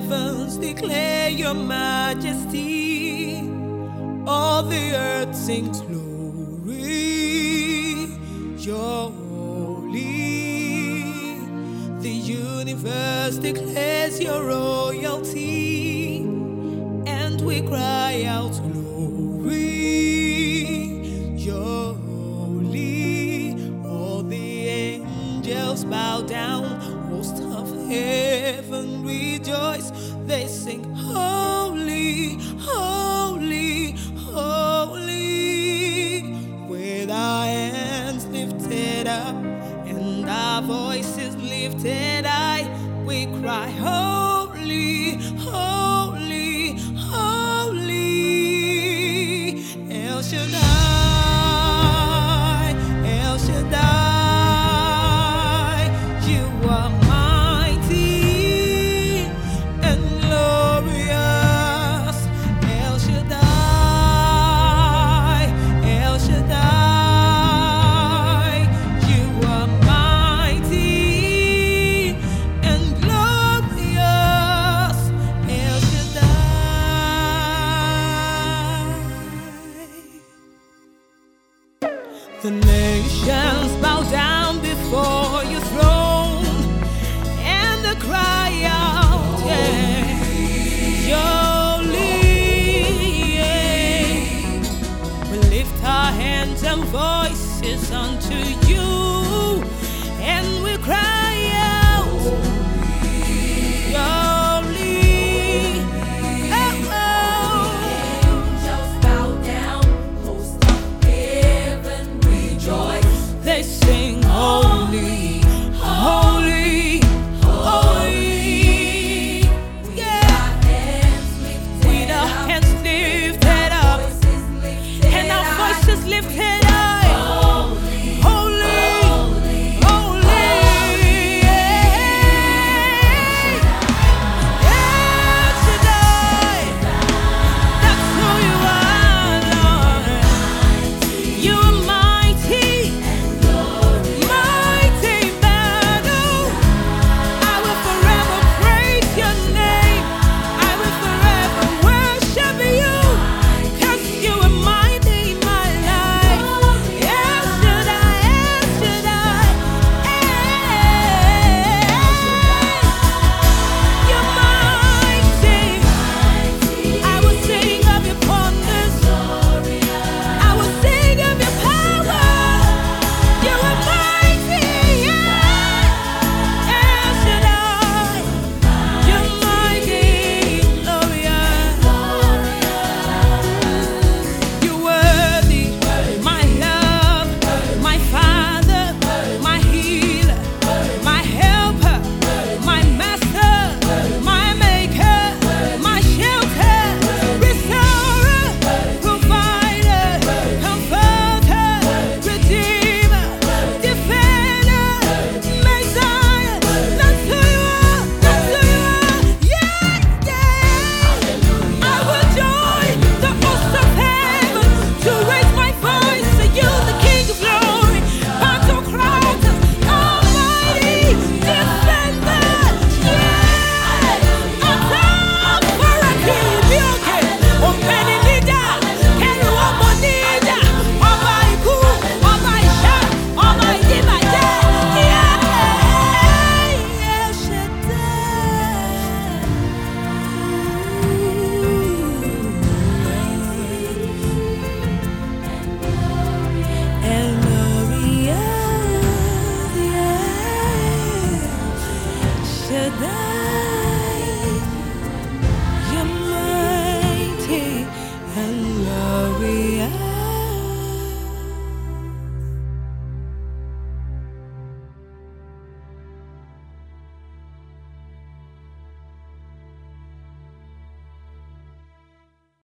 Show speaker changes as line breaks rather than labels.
heavens declare your majesty, all the earth sings glory. You're holy, the universe declares your royalty, and we cry out, Glory, you're holy. All the angels bow down, host of heaven heaven rejoice. They sing, Holy, holy, holy. With our hands lifted up and our voices lifted high, we cry, Holy, holy.